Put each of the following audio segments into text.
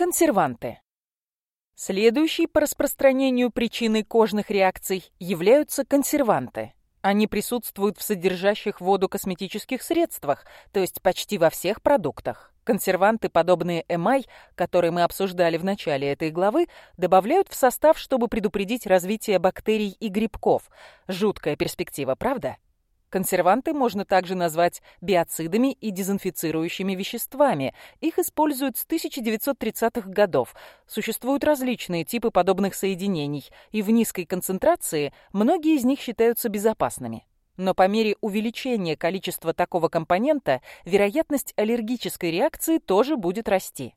Консерванты. Следующей по распространению причиной кожных реакций являются консерванты. Они присутствуют в содержащих воду косметических средствах, то есть почти во всех продуктах. Консерванты, подобные эмай, которые мы обсуждали в начале этой главы, добавляют в состав, чтобы предупредить развитие бактерий и грибков. Жуткая перспектива, правда? Консерванты можно также назвать биоцидами и дезинфицирующими веществами. Их используют с 1930-х годов. Существуют различные типы подобных соединений, и в низкой концентрации многие из них считаются безопасными. Но по мере увеличения количества такого компонента вероятность аллергической реакции тоже будет расти.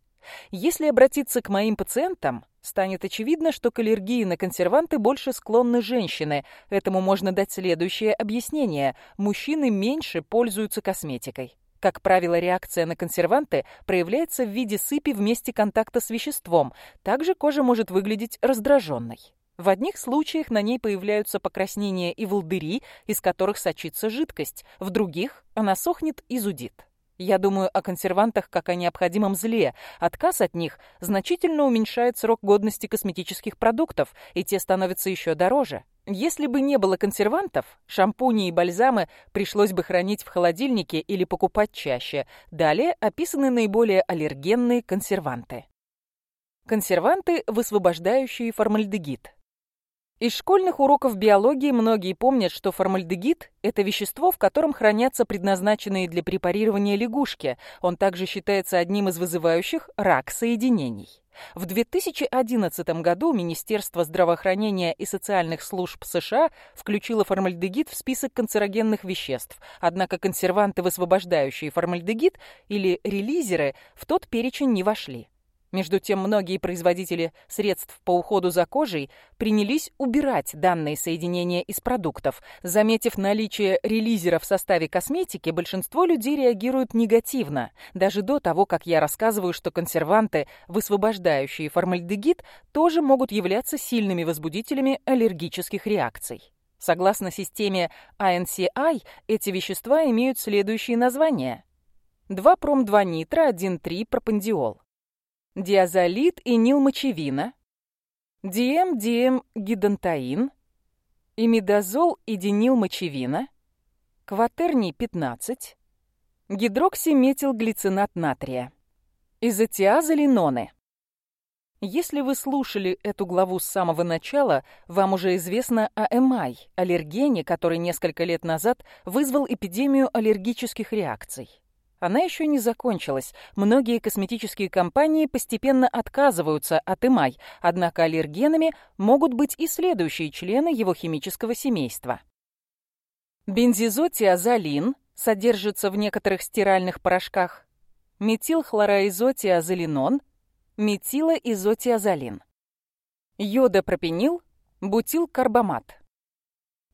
Если обратиться к моим пациентам, Станет очевидно, что к аллергии на консерванты больше склонны женщины. Этому можно дать следующее объяснение. Мужчины меньше пользуются косметикой. Как правило, реакция на консерванты проявляется в виде сыпи в месте контакта с веществом. Также кожа может выглядеть раздраженной. В одних случаях на ней появляются покраснения и волдыри, из которых сочится жидкость, в других она сохнет и зудит. Я думаю о консервантах как о необходимом зле. Отказ от них значительно уменьшает срок годности косметических продуктов, и те становятся еще дороже. Если бы не было консервантов, шампуни и бальзамы пришлось бы хранить в холодильнике или покупать чаще. Далее описаны наиболее аллергенные консерванты. Консерванты, высвобождающие формальдегид. Из школьных уроков биологии многие помнят, что формальдегид – это вещество, в котором хранятся предназначенные для препарирования лягушки. Он также считается одним из вызывающих рак соединений. В 2011 году Министерство здравоохранения и социальных служб США включило формальдегид в список канцерогенных веществ, однако консерванты, высвобождающие формальдегид или релизеры, в тот перечень не вошли. Между тем, многие производители средств по уходу за кожей принялись убирать данные соединения из продуктов. Заметив наличие релизера в составе косметики, большинство людей реагируют негативно. Даже до того, как я рассказываю, что консерванты, высвобождающие формальдегид, тоже могут являться сильными возбудителями аллергических реакций. Согласно системе INCI, эти вещества имеют следующие названия. 2-пром-2-нитро, 1,3-пропандиол диазолид и нилмочевина, диэм-диэм-гидантаин, имидазол и денилмочевина, кватерний-15, гидроксиметилглицинат натрия, изотиазолиноны. Если вы слушали эту главу с самого начала, вам уже известно о ЭМАЙ, аллергене, который несколько лет назад вызвал эпидемию аллергических реакций. Она еще не закончилась. Многие косметические компании постепенно отказываются от эмай, однако аллергенами могут быть и следующие члены его химического семейства. Бензизотиазолин содержится в некоторых стиральных порошках, метилхлороизотиазолинон, метилоизотиазолин, йодопропенил, бутилкарбамат.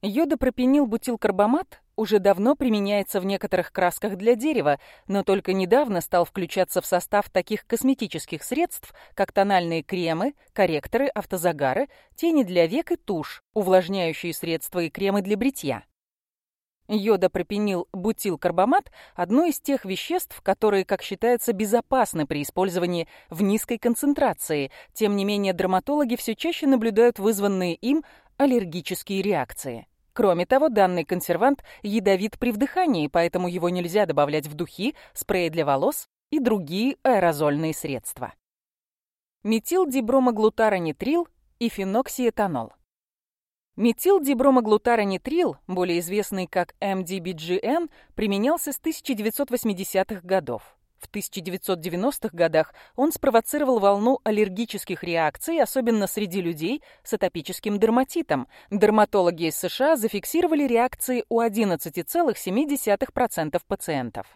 Йодопропенил-бутилкарбамат уже давно применяется в некоторых красках для дерева, но только недавно стал включаться в состав таких косметических средств, как тональные кремы, корректоры, автозагары, тени для век и тушь, увлажняющие средства и кремы для бритья. Йода пропенил бутилкарбамат, одно из тех веществ, которые, как считается, безопасны при использовании в низкой концентрации. Тем не менее, драматологи все чаще наблюдают вызванные им аллергические реакции. Кроме того, данный консервант ядовит при вдыхании, поэтому его нельзя добавлять в духи, спреи для волос и другие аэрозольные средства. Метилдибромоглутаронитрил и феноксиэтанол. Метилдибромоглутаронитрил, более известный как MDBGN, применялся с 1980-х годов. В 1990-х годах он спровоцировал волну аллергических реакций, особенно среди людей с атопическим дерматитом. Дерматологи из США зафиксировали реакции у 11,7% пациентов.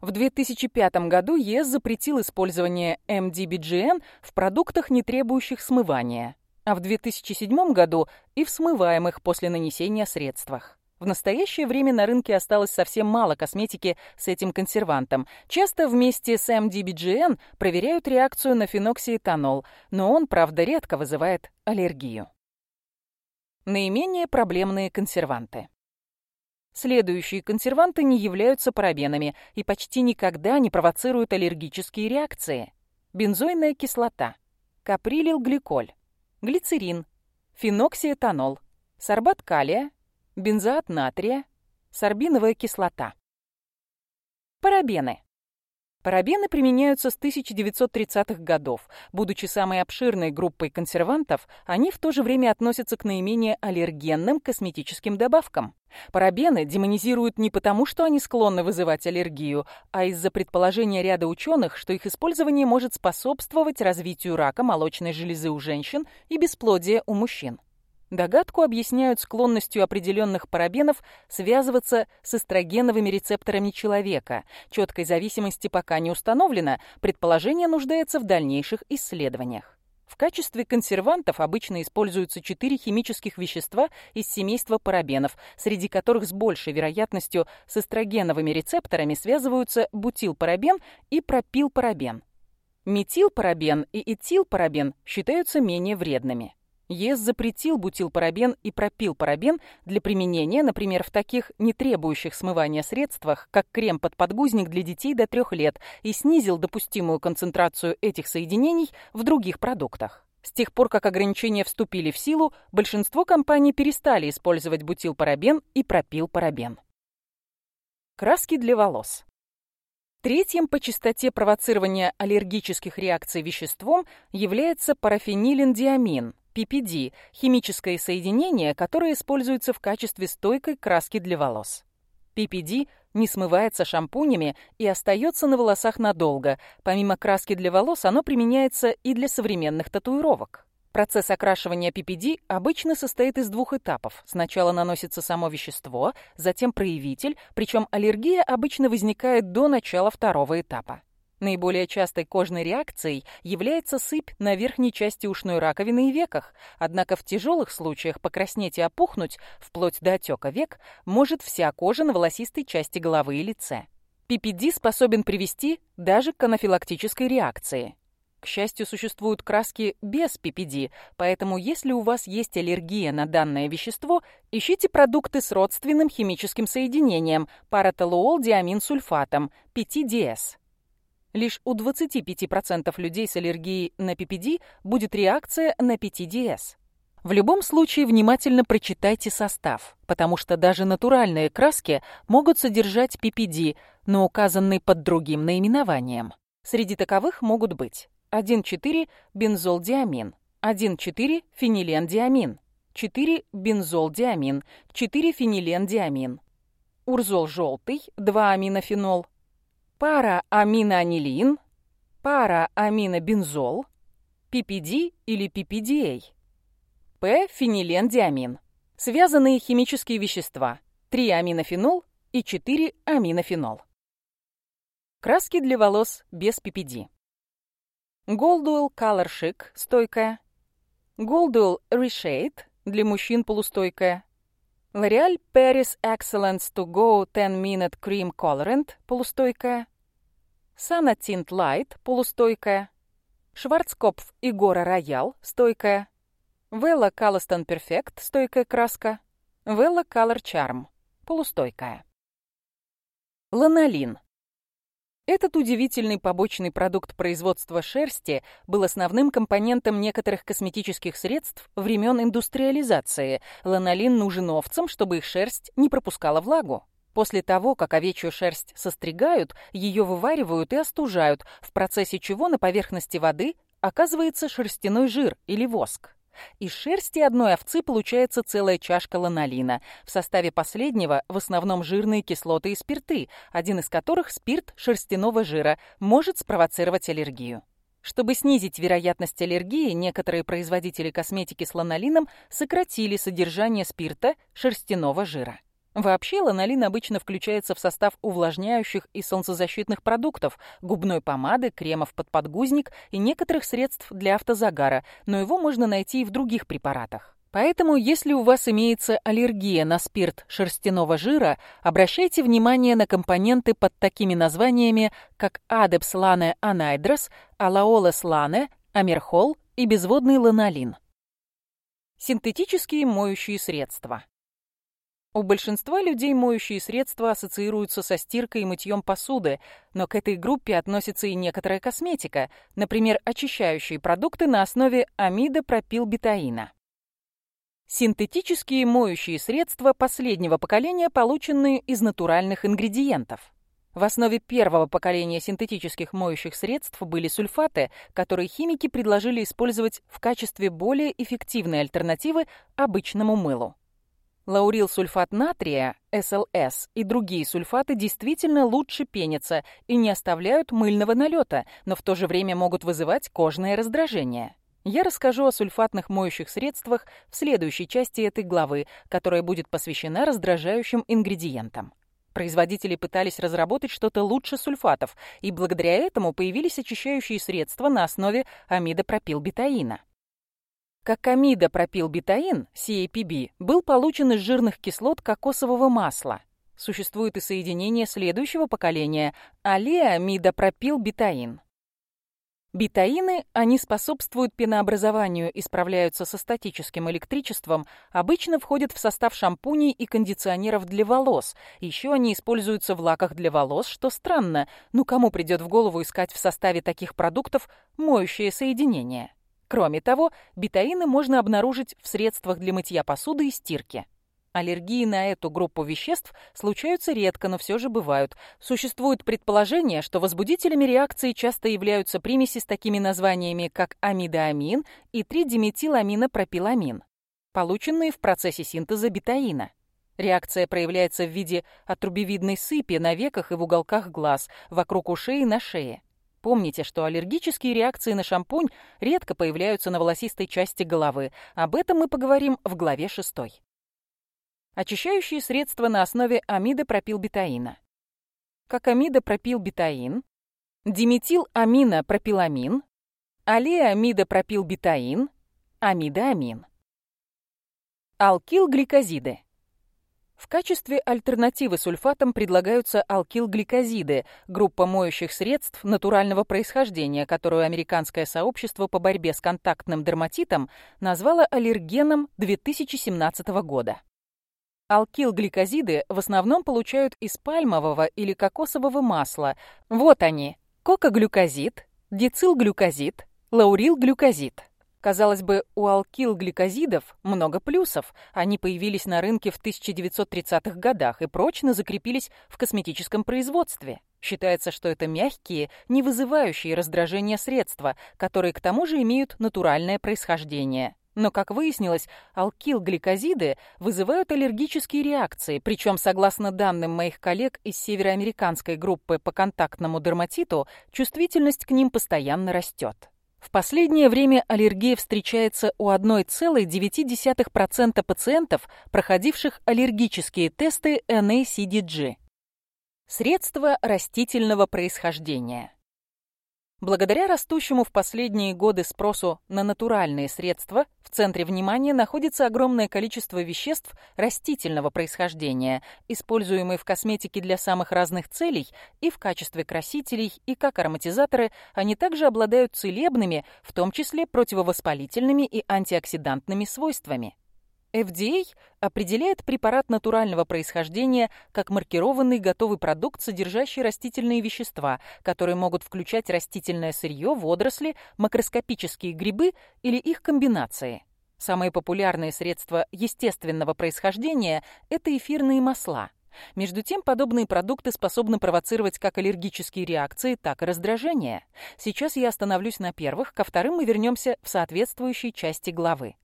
В 2005 году ЕС запретил использование эм MDBGN в продуктах, не требующих смывания, а в 2007 году и в смываемых после нанесения средствах. В настоящее время на рынке осталось совсем мало косметики с этим консервантом. Часто вместе с MDBGN проверяют реакцию на феноксиэтанол, но он, правда, редко вызывает аллергию. Наименее проблемные консерванты. Следующие консерванты не являются парабенами и почти никогда не провоцируют аллергические реакции. Бензойная кислота, каприлилгликоль, глицерин, феноксиэтанол, сорбат калия, бензоат натрия, сорбиновая кислота. Парабены. Парабены применяются с 1930-х годов. Будучи самой обширной группой консервантов, они в то же время относятся к наименее аллергенным косметическим добавкам. Парабены демонизируют не потому, что они склонны вызывать аллергию, а из-за предположения ряда ученых, что их использование может способствовать развитию рака молочной железы у женщин и бесплодия у мужчин. Догадку объясняют склонностью определенных парабенов связываться с эстрогеновыми рецепторами человека. Четкой зависимости пока не установлено, предположение нуждается в дальнейших исследованиях. В качестве консервантов обычно используются четыре химических вещества из семейства парабенов, среди которых с большей вероятностью с эстрогеновыми рецепторами связываются бутилпарабен и пропилпарабен. Метилпарабен и этилпарабен считаются менее вредными. ЕС запретил бутилпарабен и пропилпарабен для применения, например, в таких не требующих смывания средствах, как крем под подгузник для детей до трех лет, и снизил допустимую концентрацию этих соединений в других продуктах. С тех пор, как ограничения вступили в силу, большинство компаний перестали использовать бутилпарабен и пропилпарабен. Краски для волос. Третьим по частоте провоцирования аллергических реакций веществом является парафенилиндиамин, PPD – химическое соединение, которое используется в качестве стойкой краски для волос. PPD не смывается шампунями и остается на волосах надолго. Помимо краски для волос, оно применяется и для современных татуировок. Процесс окрашивания PPD обычно состоит из двух этапов. Сначала наносится само вещество, затем проявитель, причем аллергия обычно возникает до начала второго этапа. Наиболее частой кожной реакцией является сыпь на верхней части ушной раковины и веках, однако в тяжелых случаях покраснеть и опухнуть, вплоть до отека век, может вся кожа на волосистой части головы и лице. PPD способен привести даже к анафилактической реакции. К счастью, существуют краски без PPD, поэтому если у вас есть аллергия на данное вещество, ищите продукты с родственным химическим соединением паратолуол-диамин-сульфатом, 5DS. Лишь у 25% людей с аллергией на PPD будет реакция на 5DS. В любом случае внимательно прочитайте состав, потому что даже натуральные краски могут содержать PPD, но указанный под другим наименованием. Среди таковых могут быть 1,4 бензолдиамин, 1,4 фенилендиамин, 4 бензолдиамин, 4 фенилендиамин, урзол желтый, 2 аминофенол, пара-аминонилин, пара-аминобензол, PPD или PPDA, П-фенилендиамин. Связанные химические вещества 3-аминофенол и 4-аминофенол. Краски для волос без PPD. Goldwell Color Chic – стойкая. Goldwell Reshade – для мужчин полустойкая. L'Oreal Paris Excellence To Go 10 Minute Cream Colorant полустойкая. Санатинт Light полустойкая. Шварцкопф Игора Роял стойкая. Вэлла Калластон Перфект стойкая краска. Вэлла Color Charm полустойкая. Ланолин этот удивительный побочный продукт производства шерсти был основным компонентом некоторых косметических средств времен индустриализации. Ланолин нужен овцам, чтобы их шерсть не пропускала влагу. После того, как овечью шерсть состригают, ее вываривают и остужают, в процессе чего на поверхности воды оказывается шерстяной жир или воск. Из шерсти одной овцы получается целая чашка ланолина. В составе последнего в основном жирные кислоты и спирты, один из которых спирт шерстяного жира может спровоцировать аллергию. Чтобы снизить вероятность аллергии, некоторые производители косметики с ланолином сократили содержание спирта шерстяного жира. Вообще ланолин обычно включается в состав увлажняющих и солнцезащитных продуктов, губной помады, кремов под подгузник и некоторых средств для автозагара, но его можно найти и в других препаратах. Поэтому, если у вас имеется аллергия на спирт шерстяного жира, обращайте внимание на компоненты под такими названиями, как адепс лане анайдрос, алаолес лане, амерхол и безводный ланолин. Синтетические моющие средства. У большинства людей моющие средства ассоциируются со стиркой и мытьем посуды, но к этой группе относится и некоторая косметика, например, очищающие продукты на основе амидопропилбетаина. Синтетические моющие средства последнего поколения, получены из натуральных ингредиентов. В основе первого поколения синтетических моющих средств были сульфаты, которые химики предложили использовать в качестве более эффективной альтернативы обычному мылу. Лаурилсульфат натрия, СЛС, и другие сульфаты действительно лучше пенятся и не оставляют мыльного налета, но в то же время могут вызывать кожное раздражение. Я расскажу о сульфатных моющих средствах в следующей части этой главы, которая будет посвящена раздражающим ингредиентам. Производители пытались разработать что-то лучше сульфатов, и благодаря этому появились очищающие средства на основе амидопропилбетаина как амида пропил бетаин, CAPB, был получен из жирных кислот кокосового масла. Существует и соединение следующего поколения – алиамидопропилбетаин. Бетаины, они способствуют пенообразованию и справляются со статическим электричеством, обычно входят в состав шампуней и кондиционеров для волос. Еще они используются в лаках для волос, что странно, но кому придет в голову искать в составе таких продуктов моющее соединение? Кроме того, бетаины можно обнаружить в средствах для мытья посуды и стирки. Аллергии на эту группу веществ случаются редко, но все же бывают. Существует предположение, что возбудителями реакции часто являются примеси с такими названиями, как амидоамин и тридиметиламинопропиламин, полученные в процессе синтеза бетаина. Реакция проявляется в виде отрубевидной сыпи на веках и в уголках глаз, вокруг ушей и на шее. Помните, что аллергические реакции на шампунь редко появляются на волосистой части головы. Об этом мы поговорим в главе 6. Очищающие средства на основе амидопропилбетаина. Как амидопропилбетаин, диметиламинопропиламин, алиамидопропилбетаин, амидоамин. Алкилгликозиды. В качестве альтернативы сульфатам предлагаются алкилгликозиды, группа моющих средств натурального происхождения, которую американское сообщество по борьбе с контактным дерматитом назвало аллергеном 2017 года. Алкилгликозиды в основном получают из пальмового или кокосового масла. Вот они – кокоглюкозид, дицилглюкозид, лаурилглюкозид. Казалось бы, у алкилгликозидов много плюсов. Они появились на рынке в 1930-х годах и прочно закрепились в косметическом производстве. Считается, что это мягкие, не вызывающие раздражения средства, которые к тому же имеют натуральное происхождение. Но, как выяснилось, алкилгликозиды вызывают аллергические реакции, причем, согласно данным моих коллег из североамериканской группы по контактному дерматиту, чувствительность к ним постоянно растет. В последнее время аллергия встречается у 1,9% пациентов, проходивших аллергические тесты NACDG. Средства растительного происхождения. Благодаря растущему в последние годы спросу на натуральные средства, в центре внимания находится огромное количество веществ растительного происхождения, используемые в косметике для самых разных целей и в качестве красителей, и как ароматизаторы, они также обладают целебными, в том числе противовоспалительными и антиоксидантными свойствами. FDA определяет препарат натурального происхождения как маркированный готовый продукт, содержащий растительные вещества, которые могут включать растительное сырье, водоросли, макроскопические грибы или их комбинации. Самые популярные средства естественного происхождения – это эфирные масла. Между тем, подобные продукты способны провоцировать как аллергические реакции, так и раздражение. Сейчас я остановлюсь на первых, ко вторым мы вернемся в соответствующей части главы.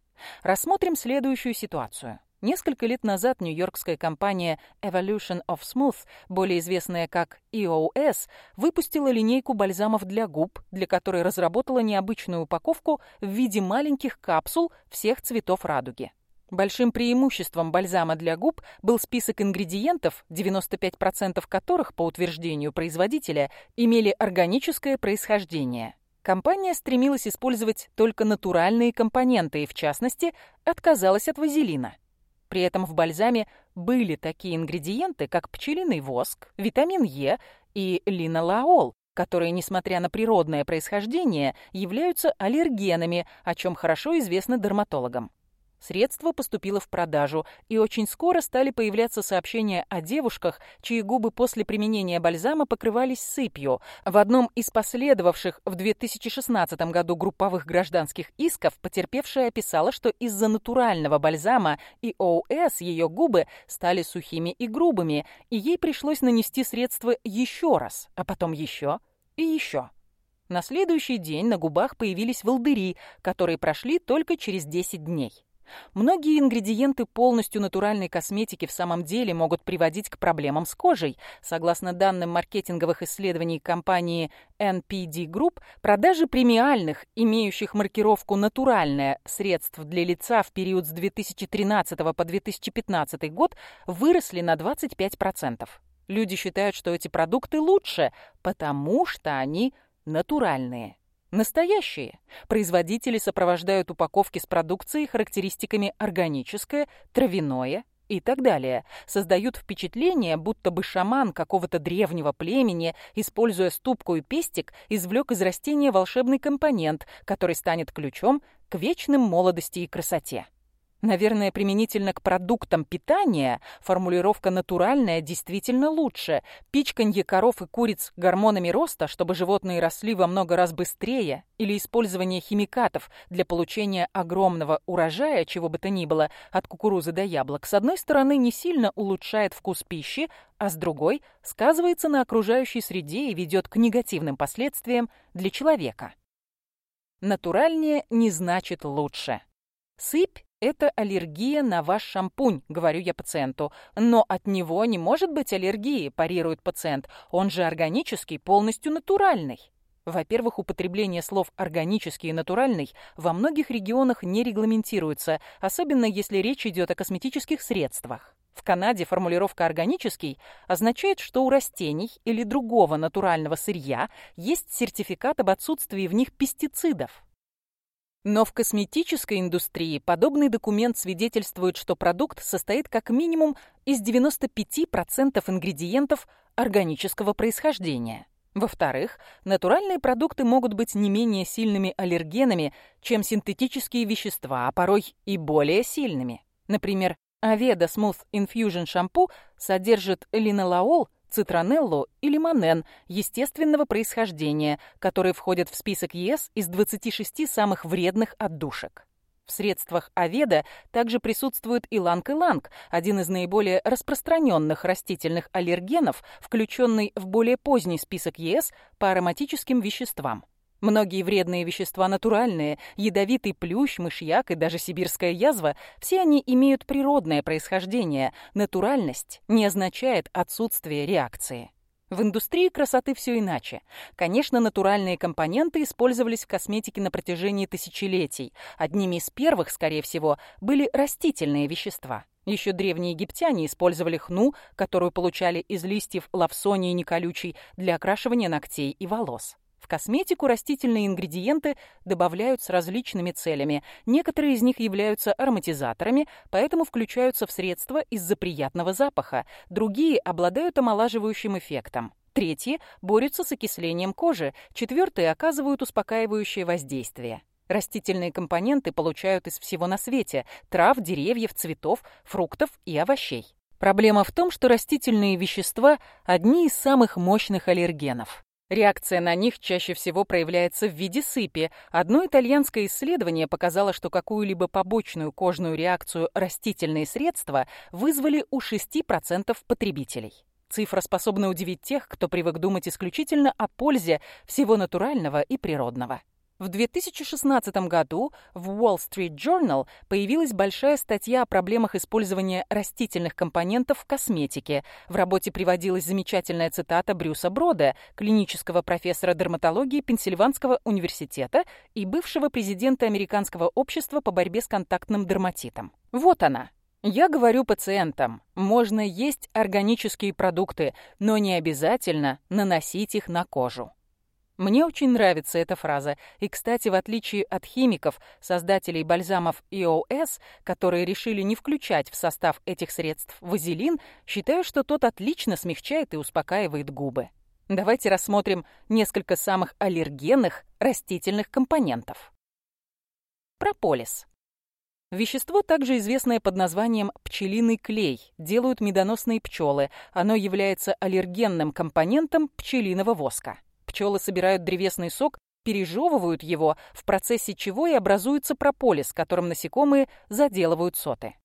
Рассмотрим следующую ситуацию. Несколько лет назад нью-йоркская компания Evolution of Smooth, более известная как EOS, выпустила линейку бальзамов для губ, для которой разработала необычную упаковку в виде маленьких капсул всех цветов радуги. Большим преимуществом бальзама для губ был список ингредиентов, 95% которых, по утверждению производителя, имели органическое происхождение. Компания стремилась использовать только натуральные компоненты и, в частности, отказалась от вазелина. При этом в бальзаме были такие ингредиенты, как пчелиный воск, витамин Е и линолаол, которые, несмотря на природное происхождение, являются аллергенами, о чем хорошо известно дерматологам. Средство поступило в продажу, и очень скоро стали появляться сообщения о девушках, чьи губы после применения бальзама покрывались сыпью. В одном из последовавших в 2016 году групповых гражданских исков потерпевшая описала, что из-за натурального бальзама и ОС ее губы стали сухими и грубыми, и ей пришлось нанести средство еще раз, а потом еще и еще. На следующий день на губах появились волдыри, которые прошли только через 10 дней. Многие ингредиенты полностью натуральной косметики в самом деле могут приводить к проблемам с кожей. Согласно данным маркетинговых исследований компании NPD Group, продажи премиальных, имеющих маркировку «натуральное» средств для лица в период с 2013 по 2015 год выросли на 25%. Люди считают, что эти продукты лучше, потому что они натуральные. Настоящие. Производители сопровождают упаковки с продукцией характеристиками органическое, травяное и так далее. Создают впечатление, будто бы шаман какого-то древнего племени, используя ступку и пестик, извлек из растения волшебный компонент, который станет ключом к вечным молодости и красоте. Наверное, применительно к продуктам питания формулировка «натуральная» действительно лучше. Пичканье коров и куриц гормонами роста, чтобы животные росли во много раз быстрее, или использование химикатов для получения огромного урожая, чего бы то ни было, от кукурузы до яблок, с одной стороны, не сильно улучшает вкус пищи, а с другой сказывается на окружающей среде и ведет к негативным последствиям для человека. Натуральнее не значит лучше. Сыпь это аллергия на ваш шампунь», — говорю я пациенту. «Но от него не может быть аллергии», — парирует пациент. «Он же органический, полностью натуральный». Во-первых, употребление слов «органический» и «натуральный» во многих регионах не регламентируется, особенно если речь идет о косметических средствах. В Канаде формулировка «органический» означает, что у растений или другого натурального сырья есть сертификат об отсутствии в них пестицидов. Но в косметической индустрии подобный документ свидетельствует, что продукт состоит как минимум из 95% ингредиентов органического происхождения. Во-вторых, натуральные продукты могут быть не менее сильными аллергенами, чем синтетические вещества, а порой и более сильными. Например, Aveda Smooth Infusion шампу содержит линолаол цитронелло или манен естественного происхождения, которые входят в список ЕС из 26 самых вредных отдушек. В средствах Аведа также присутствует иланг-иланг, один из наиболее распространенных растительных аллергенов, включенный в более поздний список ЕС по ароматическим веществам. Многие вредные вещества натуральные, ядовитый плющ, мышьяк и даже сибирская язва, все они имеют природное происхождение. Натуральность не означает отсутствие реакции. В индустрии красоты все иначе. Конечно, натуральные компоненты использовались в косметике на протяжении тысячелетий. Одними из первых, скорее всего, были растительные вещества. Еще древние египтяне использовали хну, которую получали из листьев лавсонии неколючей, для окрашивания ногтей и волос. В косметику растительные ингредиенты добавляют с различными целями. Некоторые из них являются ароматизаторами, поэтому включаются в средства из-за приятного запаха. Другие обладают омолаживающим эффектом. Третьи борются с окислением кожи, четвертые оказывают успокаивающее воздействие. Растительные компоненты получают из всего на свете – трав, деревьев, цветов, фруктов и овощей. Проблема в том, что растительные вещества – одни из самых мощных аллергенов. Реакция на них чаще всего проявляется в виде сыпи. Одно итальянское исследование показало, что какую-либо побочную кожную реакцию растительные средства вызвали у 6% потребителей. Цифра способна удивить тех, кто привык думать исключительно о пользе всего натурального и природного. В 2016 году в Wall Street Journal появилась большая статья о проблемах использования растительных компонентов в косметике. В работе приводилась замечательная цитата Брюса Брода, клинического профессора дерматологии Пенсильванского университета и бывшего президента Американского общества по борьбе с контактным дерматитом. Вот она. Я говорю пациентам, можно есть органические продукты, но не обязательно наносить их на кожу. Мне очень нравится эта фраза. И, кстати, в отличие от химиков, создателей бальзамов EOS, которые решили не включать в состав этих средств вазелин, считаю, что тот отлично смягчает и успокаивает губы. Давайте рассмотрим несколько самых аллергенных растительных компонентов. Прополис. Вещество, также известное под названием пчелиный клей, делают медоносные пчелы. Оно является аллергенным компонентом пчелиного воска. Пчелы собирают древесный сок, пережевывают его, в процессе чего и образуется прополис, которым насекомые заделывают соты.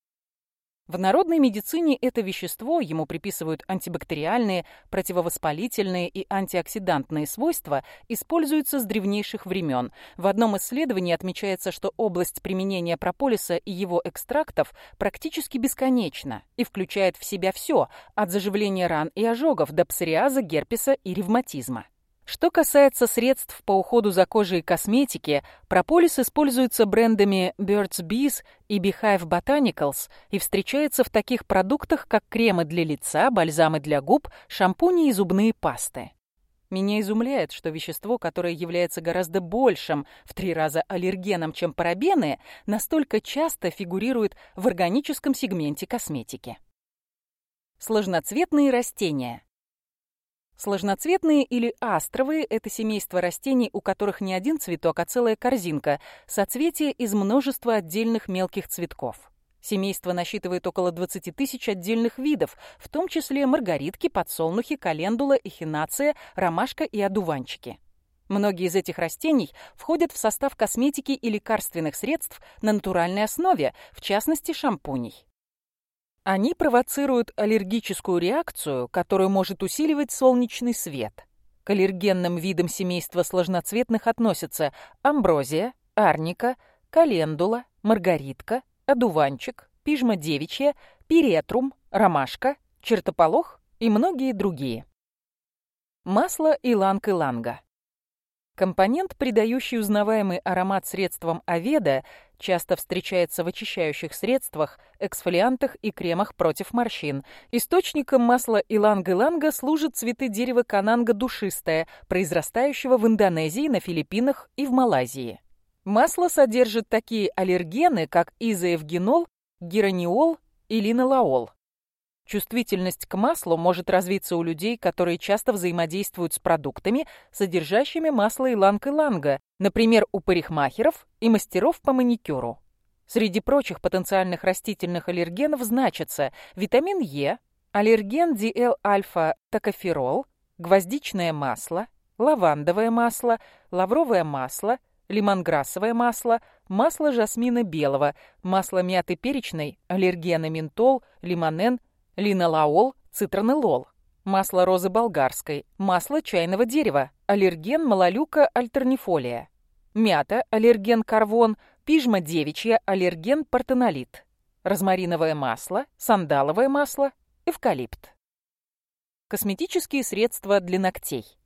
В народной медицине это вещество ему приписывают антибактериальные, противовоспалительные и антиоксидантные свойства, используется с древнейших времен. В одном исследовании отмечается, что область применения прополиса и его экстрактов практически бесконечна и включает в себя все, от заживления ран и ожогов до псориаза, герпеса и ревматизма. Что касается средств по уходу за кожей и косметики, прополис используется брендами Birds Bees и Beehive Botanicals и встречается в таких продуктах, как кремы для лица, бальзамы для губ, шампуни и зубные пасты. Меня изумляет, что вещество, которое является гораздо большим, в три раза аллергеном, чем парабены, настолько часто фигурирует в органическом сегменте косметики. Сложноцветные растения – Сложноцветные или астровые – это семейство растений, у которых не один цветок, а целая корзинка, соцветие из множества отдельных мелких цветков. Семейство насчитывает около 20 тысяч отдельных видов, в том числе маргаритки, подсолнухи, календула, эхинация, ромашка и одуванчики. Многие из этих растений входят в состав косметики и лекарственных средств на натуральной основе, в частности шампуней. Они провоцируют аллергическую реакцию, которую может усиливать солнечный свет. К аллергенным видам семейства сложноцветных относятся амброзия, арника, календула, маргаритка, одуванчик, пижма девичья, перетрум, ромашка, чертополох и многие другие. Масло иланг-иланга. Компонент, придающий узнаваемый аромат средствам оведа, Часто встречается в очищающих средствах, эксфолиантах и кремах против морщин. Источником масла иланг-иланга служат цветы дерева кананга душистое, произрастающего в Индонезии, на Филиппинах и в Малайзии. Масло содержит такие аллергены, как изоэвгенол, гераниол и линолаол. Чувствительность к маслу может развиться у людей, которые часто взаимодействуют с продуктами, содержащими масло иланг-иланга, например, у парикмахеров и мастеров по маникюру. Среди прочих потенциальных растительных аллергенов значатся витамин Е, аллерген DL-альфа-токоферол, гвоздичное масло, лавандовое масло, лавровое масло, лимонграссовое масло, масло жасмина белого, масло мяты перечной, аллергены ментол, лимонен, линолаол, цитронелол, масло розы болгарской, масло чайного дерева, аллерген малолюка альтернифолия, мята, аллерген карвон, пижма девичья, аллерген партенолит, розмариновое масло, сандаловое масло, эвкалипт. Косметические средства для ногтей.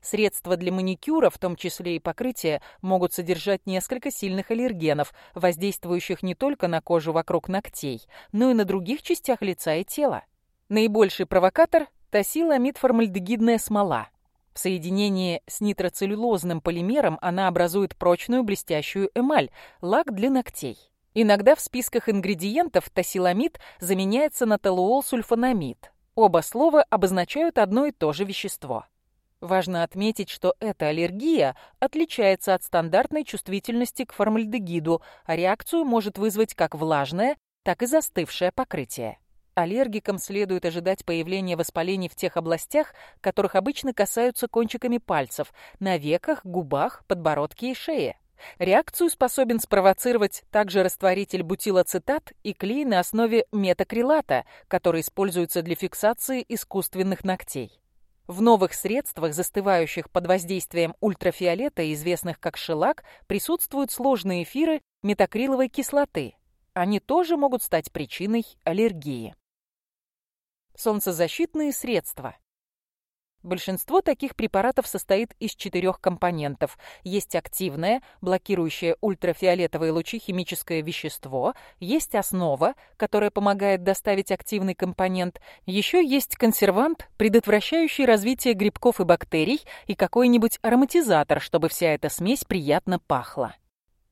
Средства для маникюра, в том числе и покрытия, могут содержать несколько сильных аллергенов, воздействующих не только на кожу вокруг ногтей, но и на других частях лица и тела. Наибольший провокатор – тосиламид формальдегидная смола. В соединении с нитроцеллюлозным полимером она образует прочную блестящую эмаль – лак для ногтей. Иногда в списках ингредиентов тосиламид заменяется на толуолсульфанамид. Оба слова обозначают одно и то же вещество – Важно отметить, что эта аллергия отличается от стандартной чувствительности к формальдегиду, а реакцию может вызвать как влажное, так и застывшее покрытие. Аллергикам следует ожидать появления воспалений в тех областях, которых обычно касаются кончиками пальцев, на веках, губах, подбородке и шее. Реакцию способен спровоцировать также растворитель бутилоцетат и клей на основе метакрилата, который используется для фиксации искусственных ногтей. В новых средствах, застывающих под воздействием ультрафиолета, известных как шелак, присутствуют сложные эфиры метакриловой кислоты. Они тоже могут стать причиной аллергии. Солнцезащитные средства. Большинство таких препаратов состоит из четырех компонентов. Есть активное, блокирующее ультрафиолетовые лучи химическое вещество, есть основа, которая помогает доставить активный компонент, еще есть консервант, предотвращающий развитие грибков и бактерий, и какой-нибудь ароматизатор, чтобы вся эта смесь приятно пахла.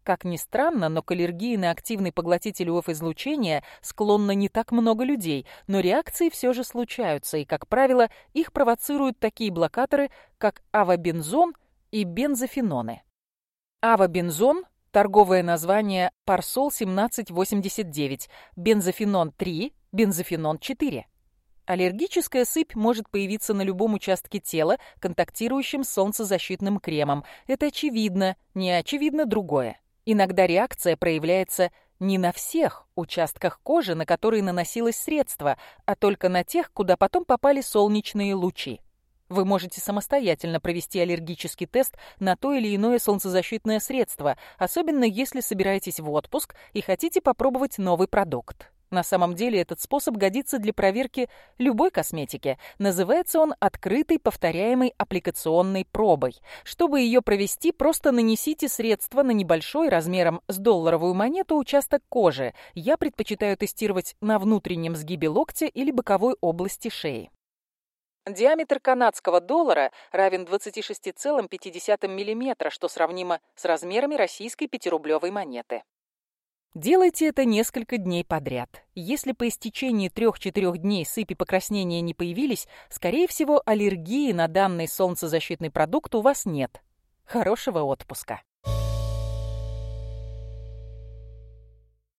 Как ни странно, но к аллергии на активный поглотитель УФ-излучения склонно не так много людей, но реакции все же случаются, и, как правило, их провоцируют такие блокаторы, как авобензон и бензофеноны. Авобензон – торговое название парсол-1789, бензофенон-3, бензофенон-4. Аллергическая сыпь может появиться на любом участке тела, контактирующем с солнцезащитным кремом. Это очевидно, не очевидно другое. Иногда реакция проявляется не на всех участках кожи, на которые наносилось средство, а только на тех, куда потом попали солнечные лучи. Вы можете самостоятельно провести аллергический тест на то или иное солнцезащитное средство, особенно если собираетесь в отпуск и хотите попробовать новый продукт. На самом деле этот способ годится для проверки любой косметики. Называется он открытой повторяемой аппликационной пробой. Чтобы ее провести, просто нанесите средство на небольшой размером с долларовую монету участок кожи. Я предпочитаю тестировать на внутреннем сгибе локтя или боковой области шеи. Диаметр канадского доллара равен 26,5 мм, что сравнимо с размерами российской пятирублевой монеты. Делайте это несколько дней подряд. Если по истечении 3-4 дней сыпи покраснения не появились, скорее всего, аллергии на данный солнцезащитный продукт у вас нет. Хорошего отпуска!